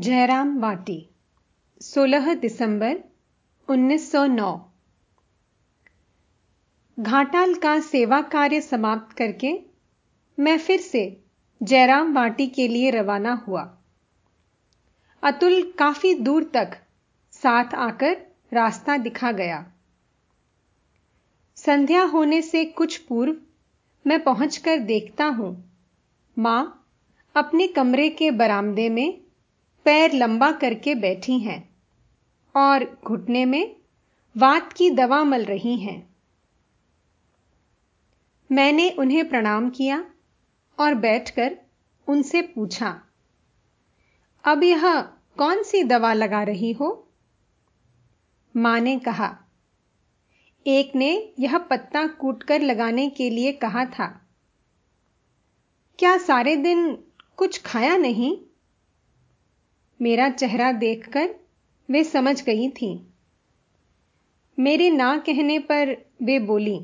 जयराम वाटी 16 दिसंबर 1909 घाटाल का सेवा कार्य समाप्त करके मैं फिर से जयराम वाटी के लिए रवाना हुआ। अतुल काफ़ी दूर तक साथ आकर रास्ता दिखा गया। संध्या होने से कुछ पूर्व मैं पहुंचकर देखता हूँ। माँ अपने कमरे के बरामदे में पैर लंबा करके बैठी हैं और घुटने में वात की दवा मल रही हैं। मैंने उन्हें प्रणाम किया और बैठकर उनसे पूछा, अब यह कौन सी दवा लगा रही हो? माँ ने कहा, एक ने यह पत्ता कूटकर लगाने के लिए कहा था, क्या सारे दिन कुछ खाया नहीं? मेरा चेहरा देखकर वे समझ गई थीं। मेरे ना कहने पर वे बोली,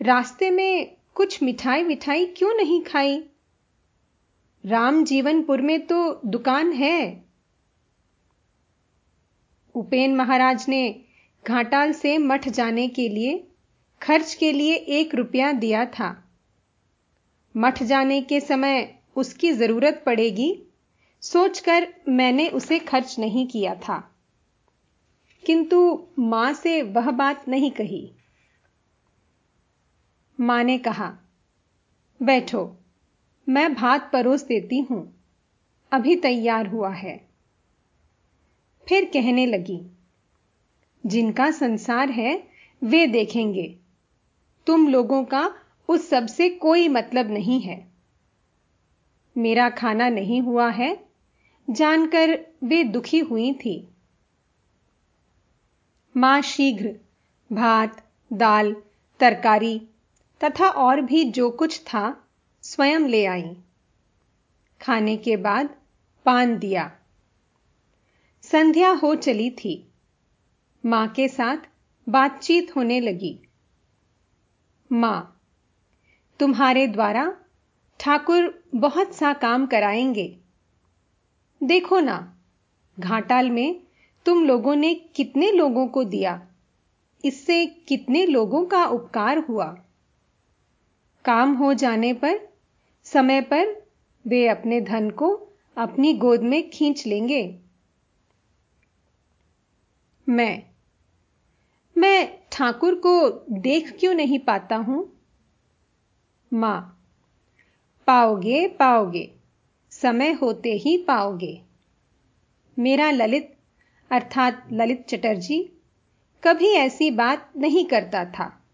रास्ते में कुछ मिठाई विठाई क्यों नहीं खाई? राम जीवनपुर में तो दुकान है। उपेन महाराज ने घाटाल से मठ जाने के लिए खर्च के लिए एक रुपया दिया था। मठ जाने के समय उसकी ज़रूरत पड़ेगी सोचकर मैंने उसे खर्च नहीं किया था। किंतु माँ से वह बात नहीं कही। माँ ने कहा, बैठो, मैं भात परोस देती हूँ। अभी तैयार हुआ है। फिर कहने लगी, जिनका संसार है, वे देखेंगे। तुम लोगों का उस सबसे कोई मतलब नहीं है। मेरा खाना नहीं हुआ है जानकर वे दुखी हुई थी। माँ शीघ्र भात, दाल, तरकारी तथा और भी जो कुछ था स्वयं ले आई। खाने के बाद पान दिया। संध्या हो चली थी। माँ के साथ बातचीत होने लगी। माँ, तुम्हारे द्वारा ठाकुर बहुत सा काम कराएँगे। देखो ना, घाटाल में तुम लोगों ने कितने लोगों को दिया? इससे कितने लोगों का उपकार हुआ? काम हो जाने पर, समय पर वे अपने धन को अपनी गोद में खींच लेंगे। मैं मैं ठाकुर को देख क्यों नहीं पाता हूँ? माँ, पाओगे पाओगे। समय होते ही पाओगे। मेरा ललित, अर्थात ललित चटर्जी, कभी ऐसी बात नहीं करता था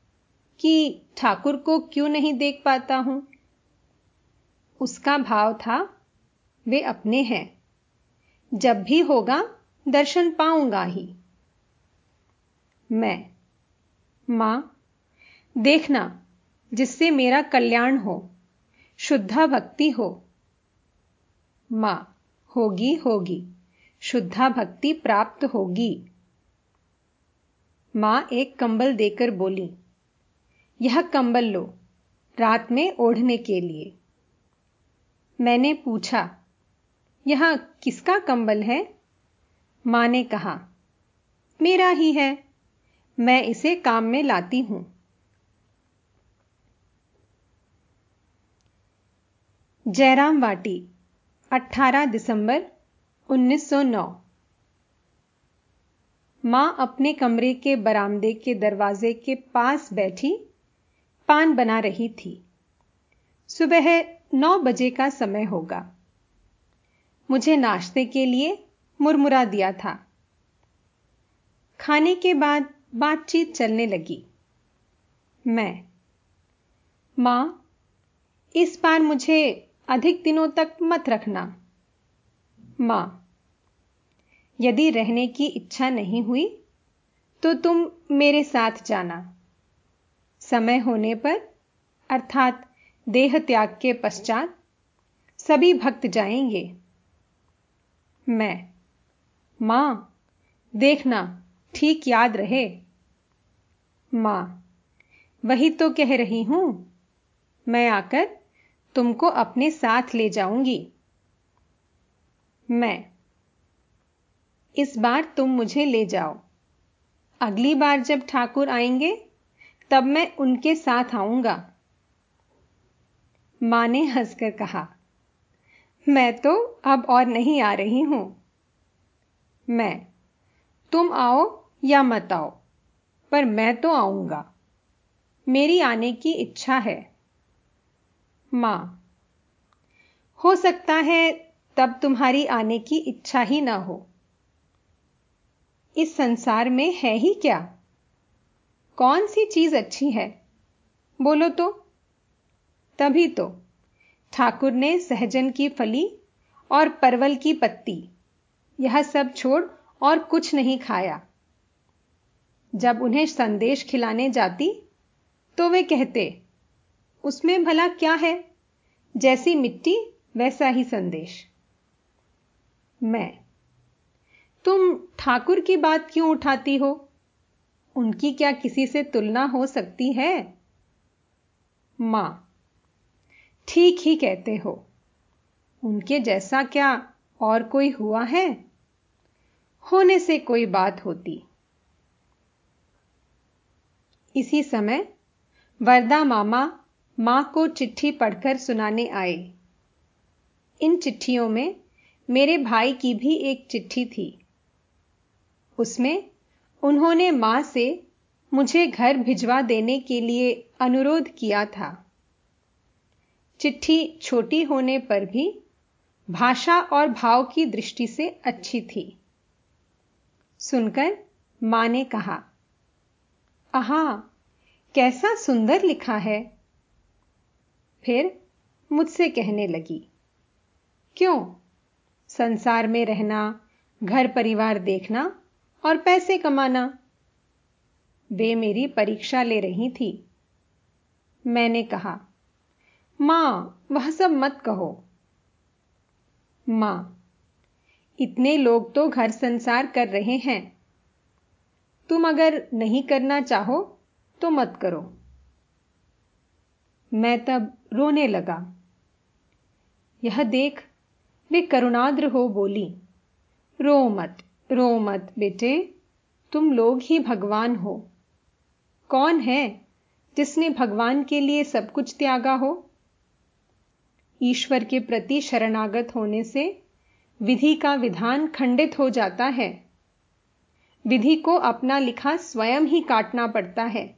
कि ठाकुर को क्यों नहीं देख पाता हूँ। उसका भाव था, वे अपने हैं। जब भी होगा, दर्शन पाऊँगा ही। मैं, माँ, देखना, जिससे मेरा कल्याण हो, शुद्धा भक्ति हो। माँ, होगी होगी। शुद्धा भक्ति प्राप्त होगी। माँ एक कंबल देकर बोली, यह कंबल लो, रात में ओढ़ने के लिए। मैंने पूछा, यह किसका कंबल है? माँ ने कहा, मेरा ही है, मैं इसे काम में लाती हूँ। जयराम वाटी 18 दिसंबर 1909 माँ अपने कमरे के बरामदे के दरवाजे के पास बैठी, पान बना रही थी। सुबह नौ बजे का समय होगा। मुझे नाश्ते के लिए मुरमुरा दिया था। खाने के बाद बातचीत चलने लगी। मैं, माँ, इस बार मुझे अधिक दिनों तक मत रखना। माँ, यदि रहने की इच्छा नहीं हुई तो तुम मेरे साथ जाना। समय होने पर, अर्थात देह त्याग के पश्चात, सभी भक्त जाएँगे। मैं, माँ, देखना, ठीक याद रहे। माँ, वही तो कह रही हूँ, मैं आकर तुमको अपने साथ ले जाऊँगी। मैं। इस बार तुम मुझे ले जाओ। अगली बार जब ठाकुर आएँगे, तब मैं उनके साथ आऊँगा। माँ ने हंसकर कहा, मैं तो अब और नहीं आ रही हूँ। मैं। तुम आओ या मत आओ, पर मैं तो आऊँगा। मेरी आने की इच्छा है। माँ। हो सकता है तब तुम्हारी आने की इच्छा ही ना हो। इस संसार में है ही क्या? कौन सी चीज़ अच्छी है? बोलो तो। तभी तो। ठाकुर ने सहजन की फली और परवल की पत्ती, यह सब छोड़ और कुछ नहीं खाया। जब उन्हें संदेश खिलाने जाती तो वे कहते उसमें भला क्या है? जैसी मिट्टी, वैसा ही संदेश। मैं। तुम ठाकुर की बात क्यों उठाती हो? उनकी क्या किसी से तुलना हो सकती है? माँ। ठीक ही कहते हो। उनके जैसा क्या और कोई हुआ है? होने से कोई बात होती। इसी समय वरदा मामा माँ को चिट्ठी पढ़कर सुनाने आए। इन चिट्ठियों में मेरे भाई की भी एक चिट्ठी थी। उसमें उन्होंने माँ से मुझे घर भिजवा देने के लिए अनुरोध किया था। चिट्ठी छोटी होने पर भी भाषा और भाव की दृष्टि से अच्छी थी। सुनकर माँ ने कहा, आहा, कैसा सुंदर लिखा है। फिर मुझसे कहने लगी, क्यों? संसार में रहना, घर परिवार देखना और पैसे कमाना। वे मेरी परीक्षा ले रही थी। मैंने कहा, माँ, वह सब मत कहो। माँ, इतने लोग तो घर संसार कर रहे हैं। तुम अगर नहीं करना चाहो तो मत करो। मैं तब रोने लगा। यह देख वे करुणाद्र हो बोली, रो मत रो मत बेटे, तुम लोग ही भगवान हो। कौन है जिसने भगवान के लिए सब कुछ त्यागा हो? ईश्वर के प्रति शरणागत होने से विधि का विधान खंडित हो जाता है। विधि को अपना लिखा स्वयं ही काटना पड़ता है।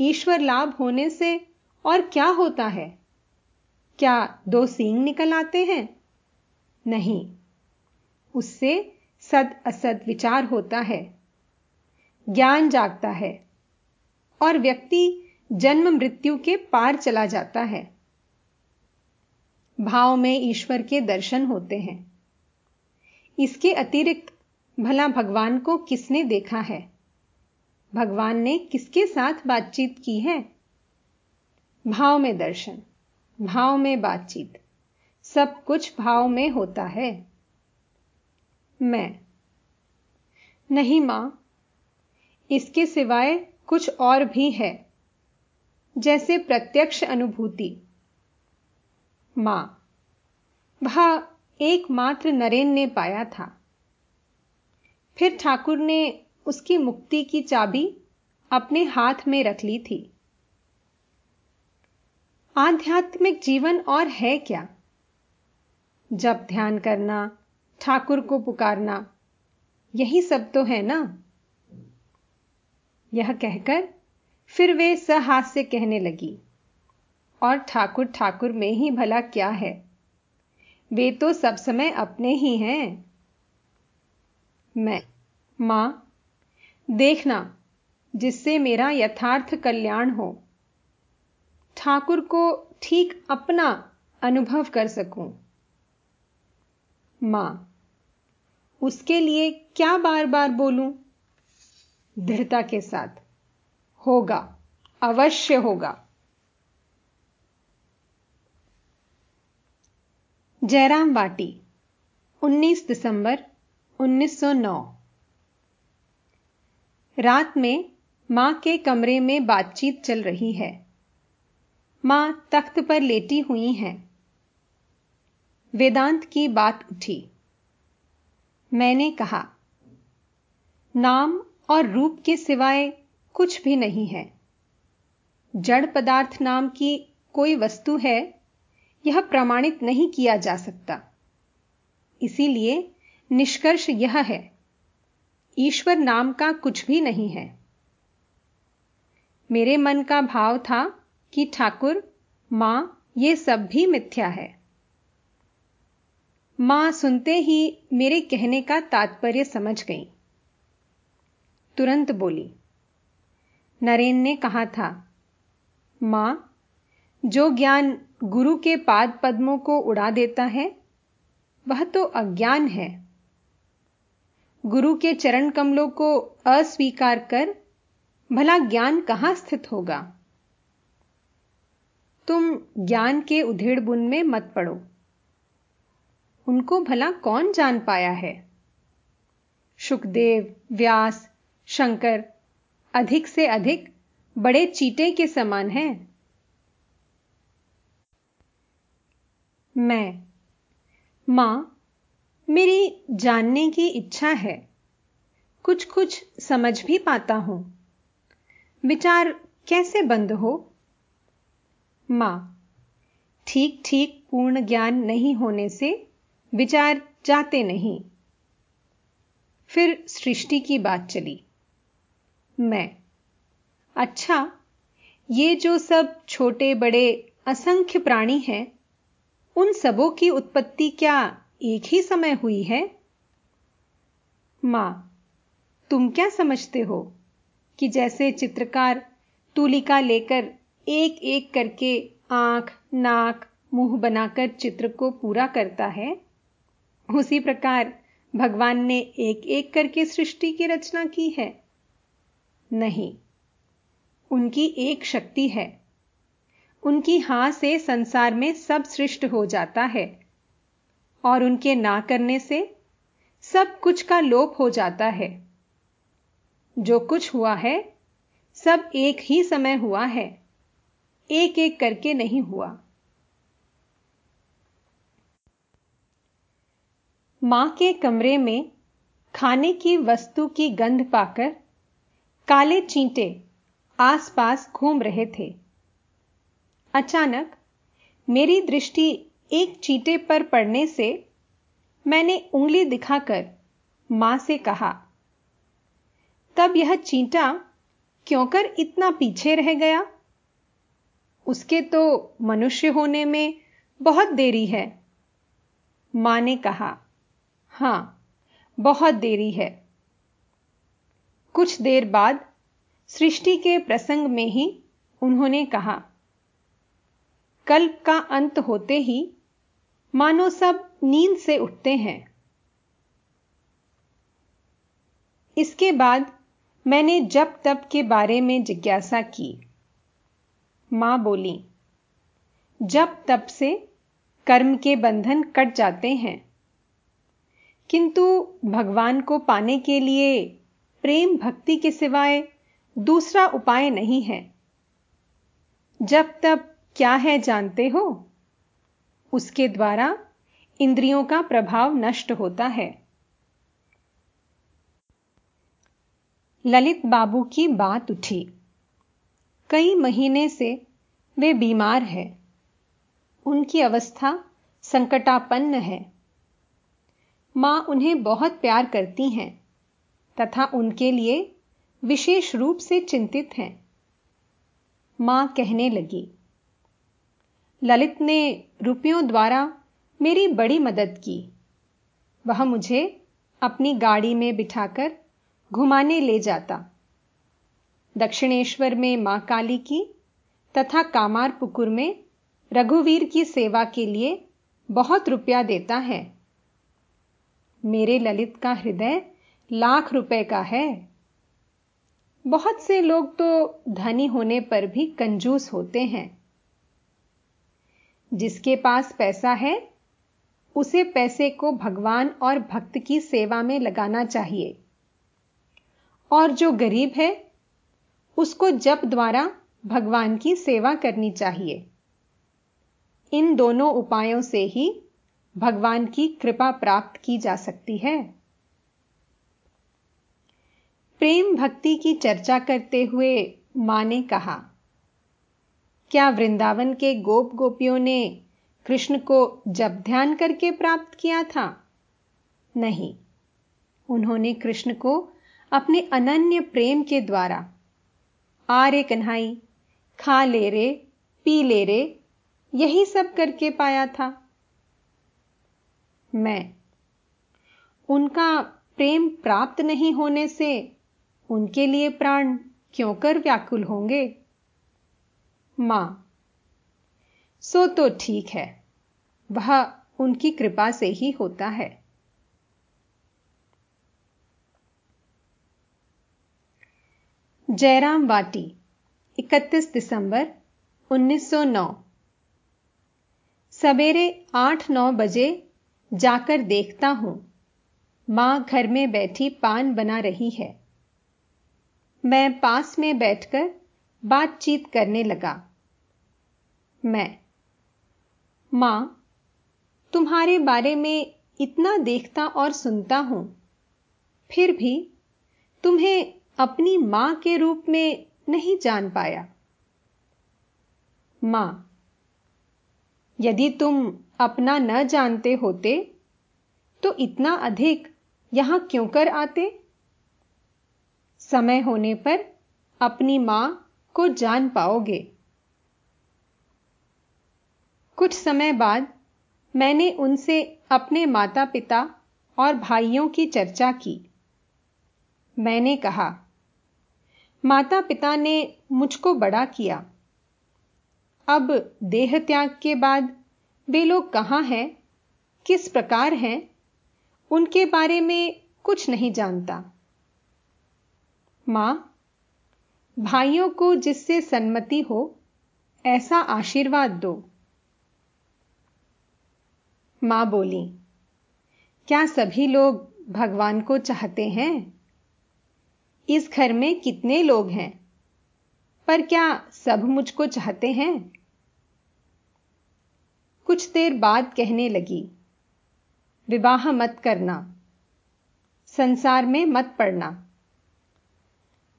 ईश्वर लाभ होने से और क्या होता है? क्या दो सींग निकल आते हैं? नहीं। उससे सद असद विचार होता है। ज्ञान जागता है। और व्यक्ति जन्म मृत्यु के पार चला जाता है। भाव में ईश्वर के दर्शन होते हैं। इसके अतिरिक्त भला भगवान को किसने देखा है? भगवान ने किसके साथ बातचीत की है? भाव में दर्शन, भाव में बातचीत, सब कुछ भाव में होता है। मैं, नहीं माँ, इसके सिवाय कुछ और भी है, जैसे प्रत्यक्ष अनुभूति। माँ, वह एकमात्र नरेन ने पाया था। फिर ठाकुर ने उसकी मुक्ति की चाबी अपने हाथ में रख ली थी। आध्यात्मिक जीवन और है क्या? जब ध्यान करना, ठाकुर को पुकारना, यही सब तो है ना? यह कहकर फिर वे सहास्य कहने लगी। और ठाकुर ठाकुर में ही भला क्या है? वे तो सब समय अपने ही हैं। मैं, माँ देखना, जिससे मेरा यथार्थ कल्याण हो। ठाकुर को ठीक अपना अनुभव कर सकूँ। माँ, उसके लिए क्या बार बार बोलूँ? दृढ़ता के साथ। होगा, अवश्य होगा। जयराम वाटी 19 दिसंबर 1909 रात में माँ के कमरे में बातचीत चल रही है। माँ तख्त पर लेटी हुई हैं। वेदांत की बात उठी। मैंने कहा, नाम और रूप के सिवाय कुछ भी नहीं है। जड़ पदार्थ नाम की कोई वस्तु है, यह प्रमाणित नहीं किया जा सकता। इसीलिए निष्कर्ष यह है ईश्वर नाम का कुछ भी नहीं है। मेरे मन का भाव था कि ठाकुर, माँ यह सब भी मिथ्या है। माँ सुनते ही मेरे कहने का तात्पर्य समझ गई। तुरंत बोली, नरेन ने कहा था, माँ, जो ज्ञान गुरु के पाद पद्मों को उड़ा देता है, वह तो अज्ञान है। गुरु के चरण कमलों को अस्वीकार कर भला ज्ञान कहाँ स्थित होगा? तुम ज्ञान के उधेड़ बुन में मत पड़ो। उनको भला कौन जान पाया है? सुखदेव, व्यास, शंकर अधिक से अधिक बड़े चीटे के समान हैं। मैं, माँ मेरी जानने की इच्छा है। कुछ कुछ समझ भी पाता हूँ। विचार कैसे बंद हो? माँ ठीक ठीक पूर्ण ज्ञान नहीं होने से विचार जाते नहीं। फिर सृष्टि की बात चली। मैं अच्छा ये जो सब छोटे बड़े असंख्य प्राणी हैं, उन सबों की उत्पत्ति क्या एक ही समय हुई है? माँ, तुम क्या समझते हो कि जैसे चित्रकार तूलिका लेकर एक एक करके आँख, नाक, मुँह बनाकर चित्र को पूरा करता है? उसी प्रकार भगवान ने एक एक करके सृष्टि की रचना की है। नहीं, उनकी एक शक्ति है। उनकी हाँ से संसार में सब सृष्ट हो जाता है। और उनके ना करने से सब कुछ का लोप हो जाता है। जो कुछ हुआ है, सब एक ही समय हुआ है। एक एक करके नहीं हुआ। माँ के कमरे में खाने की वस्तु की गंध पाकर काले चींटे आसपास घूम रहे थे। अचानक मेरी दृष्टि एक चीटे पर पड़ने से मैंने उंगली दिखाकर माँ से कहा, तब यह चींटा क्यों कर इतना पीछे रह गया? उसके तो मनुष्य होने में बहुत देरी है। माँ ने कहा, हाँ, बहुत देरी है। कुछ देर बाद सृष्टि के प्रसंग में ही उन्होंने कहा, कल्प का अंत होते ही मानो सब नींद से उठते हैं। इसके बाद मैंने जब तप के बारे में जिज्ञासा की। माँ बोली, जप तप से कर्म के बंधन कट जाते हैं। किंतु भगवान को पाने के लिए प्रेम भक्ति के सिवाय दूसरा उपाय नहीं है। जब तब क्या है जानते हो? उसके द्वारा इंद्रियों का प्रभाव नष्ट होता है। ललित बाबू की बात उठी। कई महीने से वे बीमार है। उनकी अवस्था संकटापन्न है। माँ उन्हें बहुत प्यार करती हैं तथा उनके लिए विशेष रूप से चिंतित हैं। माँ कहने लगी ललित ने रुपयों द्वारा मेरी बड़ी मदद की। वह मुझे अपनी गाड़ी में बिठाकर घुमाने ले जाता। दक्षिणेश्वर में माँ काली की तथा कामारपुकुर में रघुवीर की सेवा के लिए बहुत रुपया देता है। मेरे ललित का हृदय लाख रुपए का है। बहुत से लोग तो धनी होने पर भी कंजूस होते हैं। जिसके पास पैसा है, उसे पैसे को भगवान और भक्त की सेवा में लगाना चाहिए। और जो गरीब है, उसको जप द्वारा भगवान की सेवा करनी चाहिए। इन दोनों उपायों से ही भगवान की कृपा प्राप्त की जा सकती है। प्रेम भक्ति की चर्चा करते हुए माँ ने कहा क्या वृंदावन के गोप गोपियों ने कृष्ण को जब ध्यान करके प्राप्त किया था? नहीं। उन्होंने कृष्ण को अपने अनन्य प्रेम के द्वारा, आरे कन्हाई, खा ले रे, पी ले रे, यही सब करके पाया था। मैं उनका प्रेम प्राप्त नहीं होने से उनके लिए प्राण क्यों कर व्याकुल होंगे? माँ। सो तो ठीक है। वह उनकी कृपा से ही होता है। जयराम वाटी 31 दिसंबर 1909 सवेरे आठ नौ बजे जाकर देखता हूँ। माँ घर में बैठी पान बना रही है। मैं पास में बैठकर बातचीत करने लगा। मैं, माँ, तुम्हारे बारे में इतना देखता और सुनता हूँ, फिर भी तुम्हें अपनी माँ के रूप में नहीं जान पाया। माँ, यदि तुम अपना न जानते होते तो इतना अधिक यहाँ क्यों कर आते? समय होने पर अपनी माँ को जान पाओगे। कुछ समय बाद मैंने उनसे अपने माता पिता और भाइयों की चर्चा की। मैंने कहा माता पिता ने मुझको बड़ा किया। अब देह त्याग के बाद वे लोग कहाँ हैं? किस प्रकार हैं? उनके बारे में कुछ नहीं जानता। माँ भाइयों को जिससे सन्मति हो, ऐसा आशीर्वाद दो। माँ बोली, क्या सभी लोग भगवान को चाहते हैं? इस घर में कितने लोग हैं? पर क्या सब मुझको चाहते हैं? कुछ देर बाद कहने लगी, विवाह मत करना, संसार में मत पड़ना।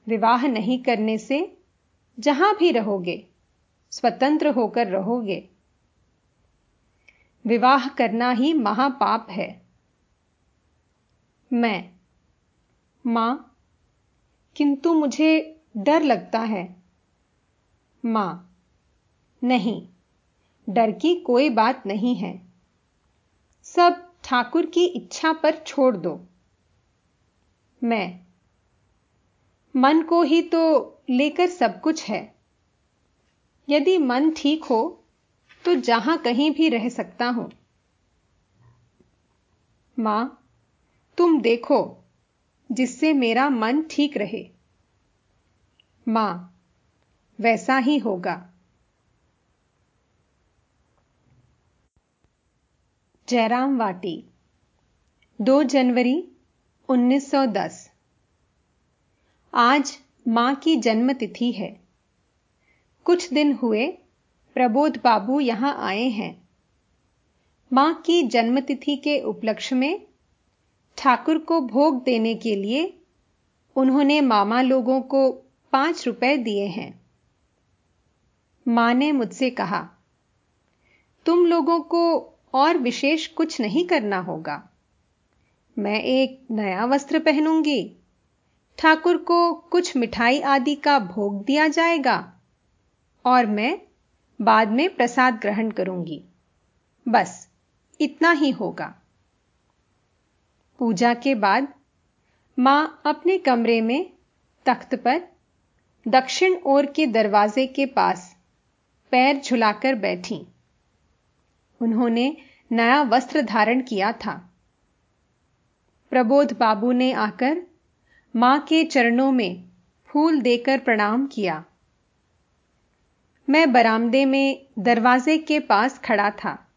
विवाह नहीं करने से जहाँ भी रहोगे, स्वतंत्र होकर रहोगे। विवाह करना ही महापाप है। मैं, माँ, किंतु मुझे डर लगता है। माँ, नहीं, डर की कोई बात नहीं है। सब ठाकुर की इच्छा पर छोड़ दो। मैं मन को ही तो लेकर सब कुछ है। यदि मन ठीक हो तो जहाँ कहीं भी रह सकता हूँ। माँ, तुम देखो, जिससे मेरा मन ठीक रहे। माँ, वैसा ही होगा। जयराम वाटी 2 जनवरी 1910 आज माँ की जन्मतिथि है। कुछ दिन हुए, प्रबोध बाबू यहाँ आए हैं। माँ की जन्मतिथि के उपलक्ष्य में ठाकुर को भोग देने के लिए उन्होंने मामा लोगों को पाँच रुपए दिए हैं। माँ ने मुझसे कहा, तुम लोगों को और विशेष कुछ नहीं करना होगा। मैं एक नया वस्त्र पहनूँगी ठाकुर को कुछ मिठाई आदि का भोग दिया जाएगा और मैं बाद में प्रसाद ग्रहण करूँगी। बस इतना ही होगा। पूजा के बाद माँ अपने कमरे में तख्त पर दक्षिण ओर के दरवाजे के पास पैर झुलाकर बैठी। उन्होंने नया वस्त्र धारण किया था। प्रबोध बाबू ने आकर माँ के चरणों में फूल देकर प्रणाम किया। मैं बरामदे में दरवाजे के पास खड़ा था।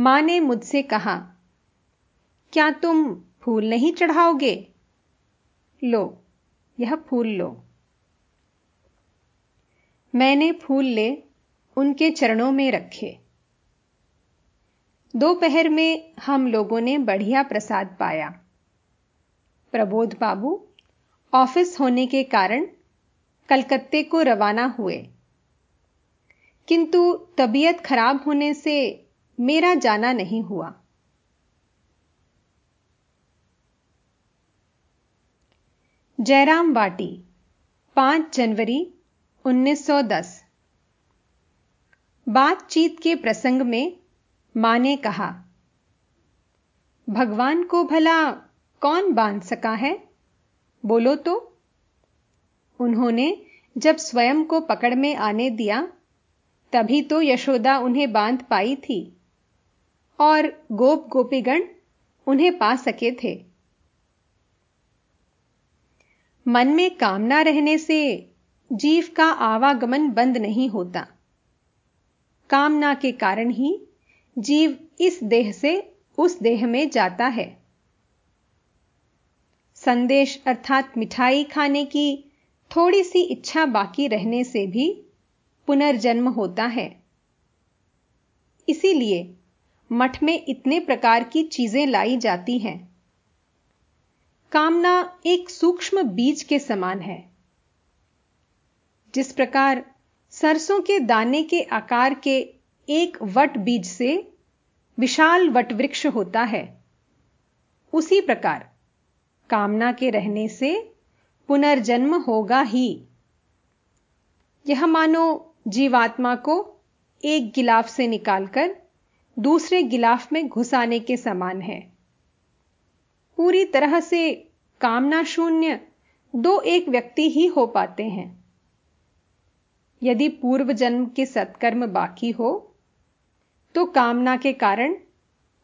माँ ने मुझसे कहा, क्या तुम फूल नहीं चढ़ाओगे? लो, यह फूल लो। मैंने फूल ले उनके चरणों में रखे। दोपहर में हम लोगों ने बढ़िया प्रसाद पाया। प्रबोध बाबू, ऑफ़िस होने के कारण कलकत्ते को रवाना हुए। किंतु तबीयत खराब होने से मेरा जाना नहीं हुआ। जयराम वाटी 5 जनवरी 1910 बातचीत के प्रसंग में माँ ने कहा, भगवान को भला कौन बाँध सका है? बोलो तो। उन्होंने जब स्वयं को पकड़ में आने दिया, तभी तो यशोदा उन्हें बाँध पाई थी और गोप गोपीगण उन्हें पा सके थे। मन में कामना रहने से जीव का आवागमन बंद नहीं होता। कामना के कारण ही जीव इस देह से उस देह में जाता है। संदेश अर्थात मिठाई खाने की थोड़ी सी इच्छा बाकी रहने से भी पुनर्जन्म होता है। इसीलिए मठ में इतने प्रकार की चीज़ें लाई जाती हैं। कामना एक सूक्ष्म बीज के समान है। जिस प्रकार सरसों के दाने के आकार के एक वट बीज से विशाल वट वृक्ष होता है, उसी प्रकार कामना के रहने से पुनर्जन्म होगा ही। यह मानो जीवात्मा को एक गिलाफ से निकालकर दूसरे गिलाफ में घुसाने के समान है। पूरी तरह से कामना शून्य दो एक व्यक्ति ही हो पाते हैं। यदि पूर्व जन्म के सत्कर्म बाकी हो तो कामना के कारण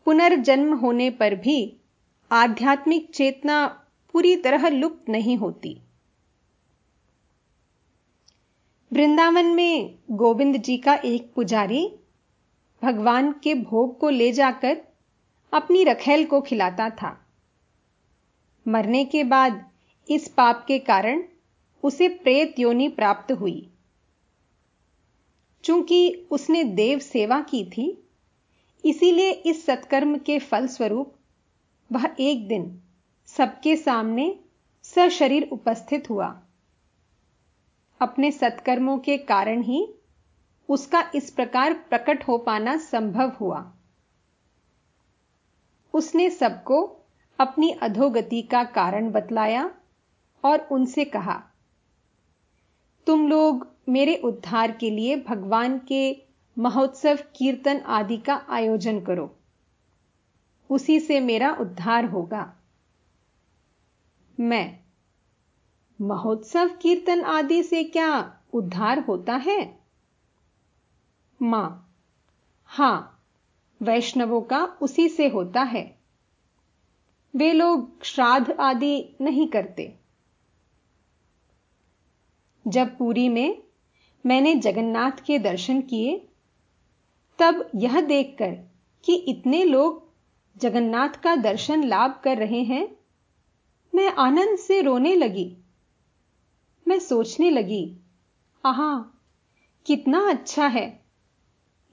पुनर्जन्म होने पर भी आध्यात्मिक चेतना पूरी तरह लुप्त नहीं होती। वृंदावन में गोविंद जी का एक पुजारी भगवान के भोग को ले जाकर अपनी रखेल को खिलाता था। मरने के बाद इस पाप के कारण उसे प्रेत योनि प्राप्त हुई। चूँकि उसने देव सेवा की थी, इसीलिए इस सत्कर्म के फल स्वरूप वह एक दिन सबके सामने सशरीर उपस्थित हुआ। अपने सत्कर्मों के कारण ही उसका इस प्रकार प्रकट हो पाना संभव हुआ। उसने सबको अपनी अधोगति का कारण बतलाया और उनसे कहा, तुम लोग मेरे उद्धार के लिए भगवान के महोत्सव कीर्तन आदि का आयोजन करो। उसी से मेरा उद्धार होगा। मैं, महोत्सव कीर्तन आदि से क्या उद्धार होता है? माँ, हाँ, वैष्णवों का उसी से होता है। वे लोग श्राद्ध आदि नहीं करते। जब पूरी में मैंने जगन्नाथ के दर्शन किए, तब यह देखकर कि इतने लोग जगन्नाथ का दर्शन लाभ कर रहे हैं। मैं आनंद से रोने लगी। मैं सोचने लगी, आहा, कितना अच्छा है।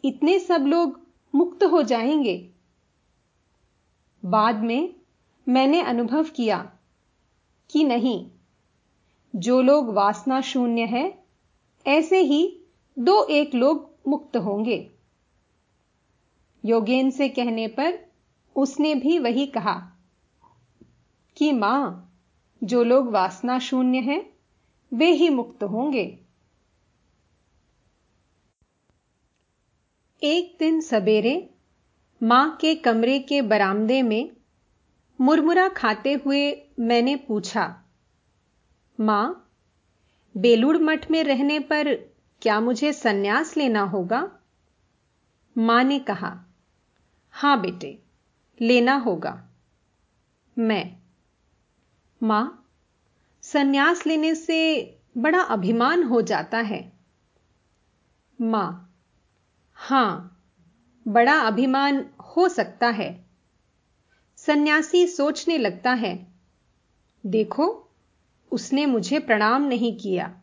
इतने सब लोग मुक्त हो जाएँगे। बाद में मैंने अनुभव किया कि नहीं, जो लोग वासना शून्य है, ऐसे ही दो एक लोग मुक्त होंगे। योगेन से कहने पर उसने भी वही कहा कि माँ, जो लोग वासना शून्य हैं, वे ही मुक्त होंगे। एक दिन सवेरे माँ के कमरे के बरामदे में मुरमुरा खाते हुए मैंने पूछा, माँ, बेलूड़ मठ में रहने पर क्या मुझे सन्यास लेना होगा? माँ ने कहा, हाँ बेटे लेना होगा। मैं। माँ, सन्यास लेने से बड़ा अभिमान हो जाता है। माँ, हाँ, बड़ा अभिमान हो सकता है। सन्यासी सोचने लगता है, देखो, उसने मुझे प्रणाम नहीं किया,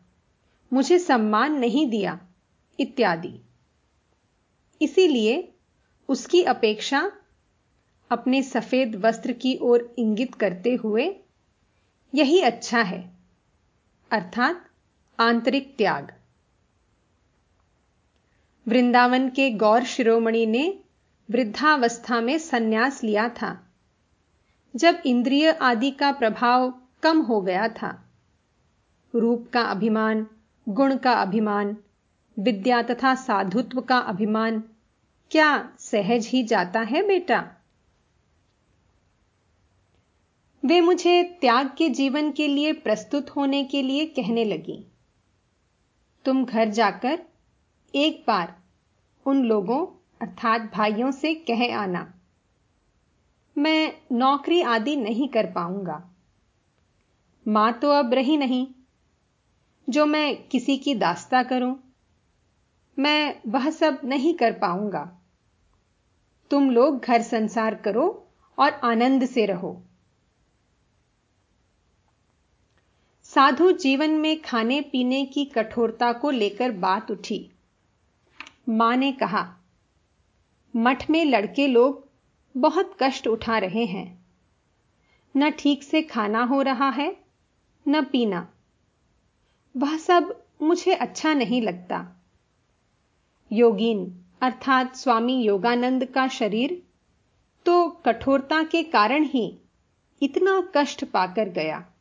मुझे सम्मान नहीं दिया, इत्यादि। इसीलिए उसकी अपेक्षा अपने सफ़ेद वस्त्र की ओर इंगित करते हुए, यही अच्छा है। अर्थात आंतरिक त्याग। वृंदावन के गौर शिरोमणि ने वृद्धावस्था में संन्यास लिया था। जब इंद्रिय आदि का प्रभाव कम हो गया था, रूप का अभिमान, गुण का अभिमान, विद्या तथा साधुत्व का अभिमान, क्या सहज ही जाता है बेटा? वे मुझे त्याग के जीवन के लिए प्रस्तुत होने के लिए कहने लगी। तुम घर जाकर एक बार उन लोगों, अर्थात भाइयों से कह आना। मैं नौकरी आदि नहीं कर पाऊँगा। माँ तो अब रही नहीं। जो मैं किसी की दास्ता करूँ, मैं वह सब नहीं कर पाऊँगा। तुम लोग घर संसार करो और आनंद से रहो। साधु जीवन में खाने पीने की कठोरता को लेकर बात उठी। माँ ने कहा, मठ में लड़के लोग बहुत कष्ट उठा रहे हैं। न ठीक से खाना हो रहा है, न पीना। वह सब मुझे अच्छा नहीं लगता। योगीन, अर्थात स्वामी योगानंद का शरीर तो कठोरता के कारण ही इतना कष्ट पाकर गया।